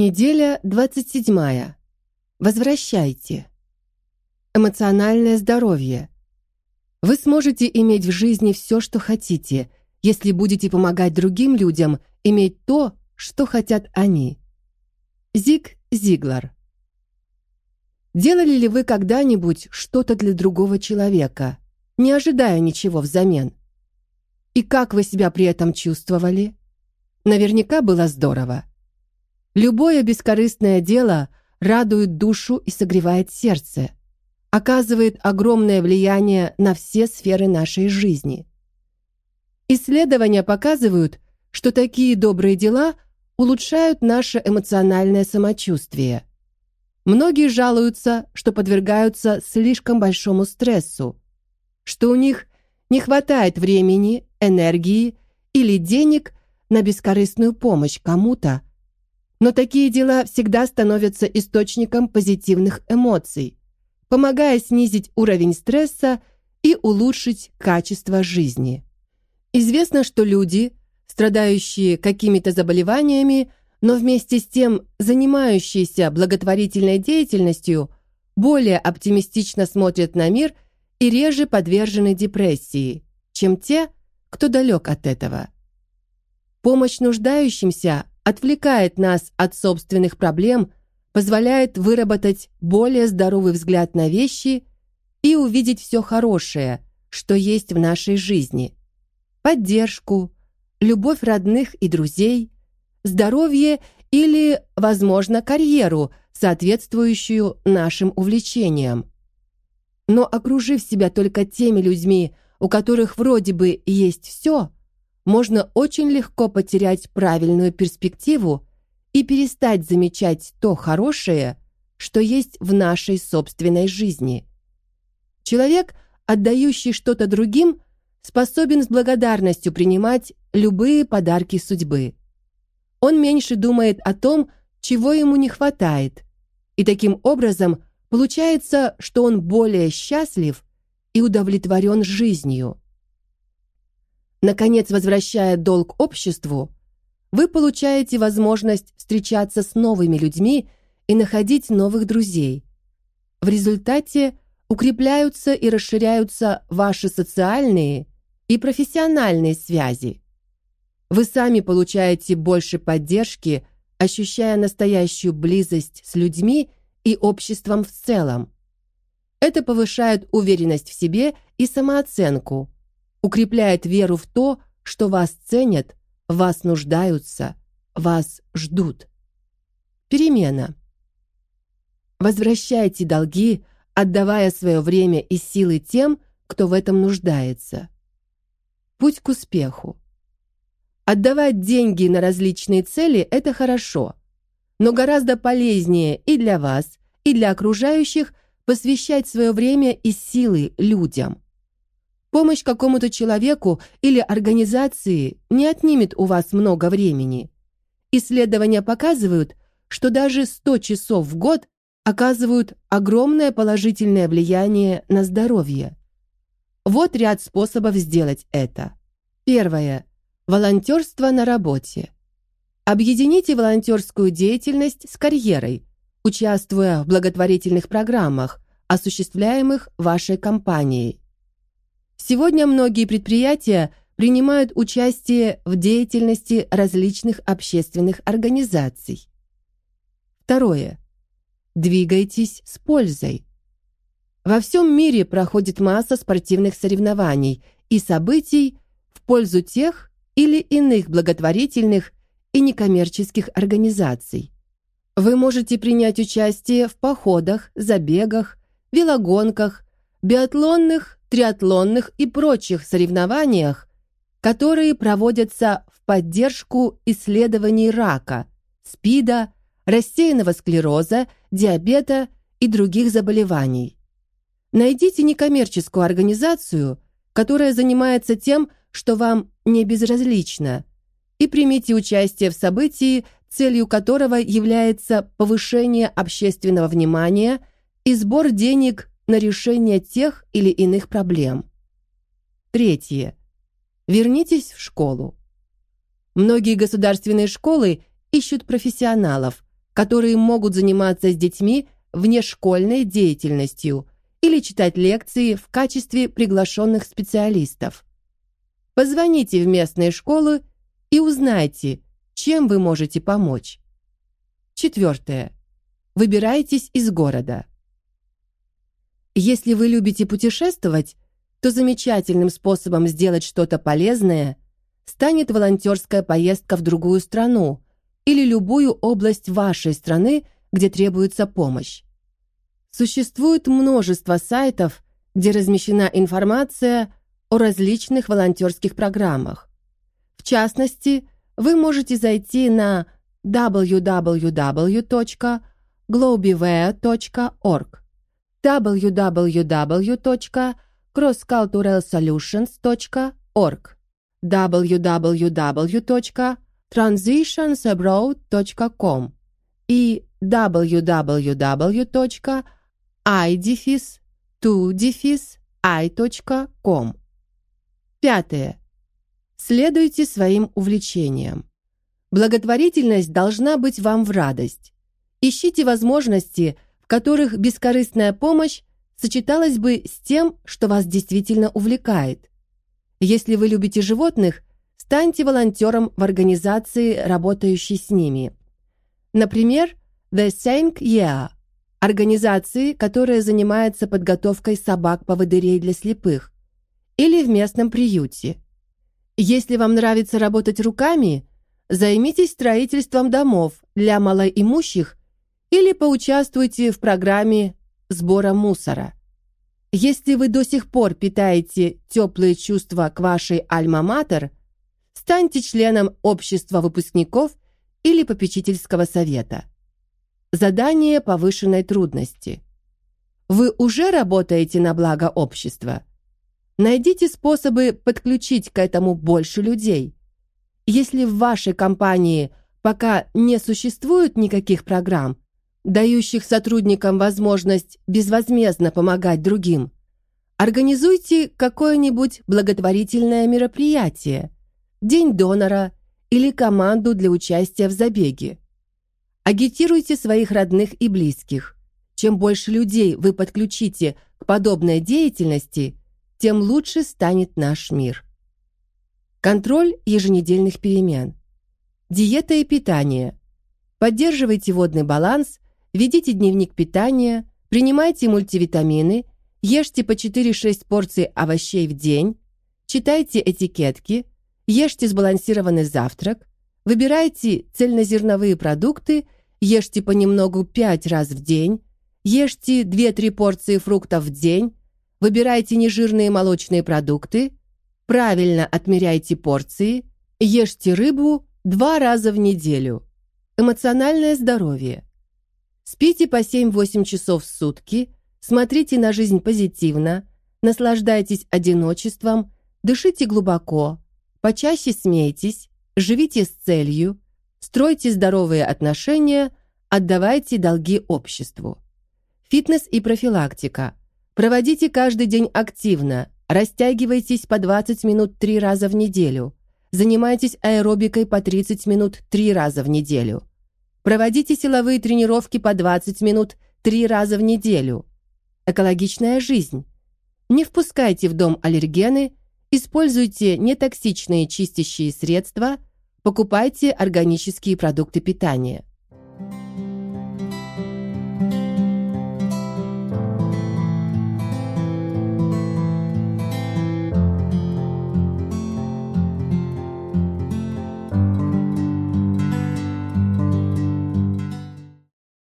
Неделя 27. Возвращайте. Эмоциональное здоровье. Вы сможете иметь в жизни все, что хотите, если будете помогать другим людям иметь то, что хотят они. Зиг Зиглар. Делали ли вы когда-нибудь что-то для другого человека, не ожидая ничего взамен? И как вы себя при этом чувствовали? Наверняка было здорово. Любое бескорыстное дело радует душу и согревает сердце, оказывает огромное влияние на все сферы нашей жизни. Исследования показывают, что такие добрые дела улучшают наше эмоциональное самочувствие. Многие жалуются, что подвергаются слишком большому стрессу, что у них не хватает времени, энергии или денег на бескорыстную помощь кому-то, но такие дела всегда становятся источником позитивных эмоций, помогая снизить уровень стресса и улучшить качество жизни. Известно, что люди, страдающие какими-то заболеваниями, но вместе с тем занимающиеся благотворительной деятельностью, более оптимистично смотрят на мир и реже подвержены депрессии, чем те, кто далек от этого. Помощь нуждающимся отвлекает нас от собственных проблем, позволяет выработать более здоровый взгляд на вещи и увидеть все хорошее, что есть в нашей жизни. Поддержку, любовь родных и друзей, здоровье или, возможно, карьеру, соответствующую нашим увлечениям. Но окружив себя только теми людьми, у которых вроде бы есть все, можно очень легко потерять правильную перспективу и перестать замечать то хорошее, что есть в нашей собственной жизни. Человек, отдающий что-то другим, способен с благодарностью принимать любые подарки судьбы. Он меньше думает о том, чего ему не хватает, и таким образом получается, что он более счастлив и удовлетворен жизнью. Наконец, возвращая долг обществу, вы получаете возможность встречаться с новыми людьми и находить новых друзей. В результате укрепляются и расширяются ваши социальные и профессиональные связи. Вы сами получаете больше поддержки, ощущая настоящую близость с людьми и обществом в целом. Это повышает уверенность в себе и самооценку, укрепляет веру в то, что вас ценят, вас нуждаются, вас ждут. Перемена. Возвращайте долги, отдавая свое время и силы тем, кто в этом нуждается. Путь к успеху. Отдавать деньги на различные цели – это хорошо, но гораздо полезнее и для вас, и для окружающих посвящать свое время и силы людям – Помощь какому-то человеку или организации не отнимет у вас много времени. Исследования показывают, что даже 100 часов в год оказывают огромное положительное влияние на здоровье. Вот ряд способов сделать это. Первое. Волонтерство на работе. Объедините волонтерскую деятельность с карьерой, участвуя в благотворительных программах, осуществляемых вашей компанией. Сегодня многие предприятия принимают участие в деятельности различных общественных организаций. Второе. Двигайтесь с пользой. Во всем мире проходит масса спортивных соревнований и событий в пользу тех или иных благотворительных и некоммерческих организаций. Вы можете принять участие в походах, забегах, велогонках, биатлонных триатлонных и прочих соревнованиях, которые проводятся в поддержку исследований рака, СПИДа, рассеянного склероза, диабета и других заболеваний. Найдите некоммерческую организацию, которая занимается тем, что вам не безразлично, и примите участие в событии, целью которого является повышение общественного внимания и сбор денег на решение тех или иных проблем. Третье. Вернитесь в школу. Многие государственные школы ищут профессионалов, которые могут заниматься с детьми внешкольной деятельностью или читать лекции в качестве приглашенных специалистов. Позвоните в местные школы и узнайте, чем вы можете помочь. Четвертое. Выбирайтесь из города. Если вы любите путешествовать, то замечательным способом сделать что-то полезное станет волонтерская поездка в другую страну или любую область вашей страны, где требуется помощь. Существует множество сайтов, где размещена информация о различных волонтерских программах. В частности, вы можете зайти на www.globivea.org www.crossculturalsolutions.org www.transitionsabroad.com и www.i-2-i.com. Пятое. Следуйте своим увлечениям. Благотворительность должна быть вам в радость. Ищите возможности, которых бескорыстная помощь сочеталась бы с тем, что вас действительно увлекает. Если вы любите животных, станьте волонтером в организации, работающей с ними. Например, The Sank Year – организации, которая занимается подготовкой собак-поводырей для слепых, или в местном приюте. Если вам нравится работать руками, займитесь строительством домов для малоимущих или поучаствуйте в программе сбора мусора. Если вы до сих пор питаете теплые чувства к вашей альма-матер, станьте членом общества выпускников или попечительского совета. Задание повышенной трудности. Вы уже работаете на благо общества. Найдите способы подключить к этому больше людей. Если в вашей компании пока не существует никаких программ, дающих сотрудникам возможность безвозмездно помогать другим, организуйте какое-нибудь благотворительное мероприятие, день донора или команду для участия в забеге. Агитируйте своих родных и близких. Чем больше людей вы подключите к подобной деятельности, тем лучше станет наш мир. Контроль еженедельных перемен. Диета и питание. Поддерживайте водный баланс, ведите дневник питания, принимайте мультивитамины, ешьте по 4-6 порций овощей в день, читайте этикетки, ешьте сбалансированный завтрак, выбирайте цельнозерновые продукты – Ешьте понемногу пять раз в день. Ешьте 2-3 порции фруктов в день. Выбирайте нежирные молочные продукты. Правильно отмеряйте порции. Ешьте рыбу два раза в неделю. Эмоциональное здоровье. Спите по 7-8 часов в сутки. Смотрите на жизнь позитивно. Наслаждайтесь одиночеством. Дышите глубоко. Почаще смейтесь. Живите с целью. Стройте здоровые отношения, отдавайте долги обществу. Фитнес и профилактика. Проводите каждый день активно, растягивайтесь по 20 минут 3 раза в неделю. Занимайтесь аэробикой по 30 минут 3 раза в неделю. Проводите силовые тренировки по 20 минут 3 раза в неделю. Экологичная жизнь. Не впускайте в дом аллергены, используйте нетоксичные чистящие средства – Покупайте органические продукты питания.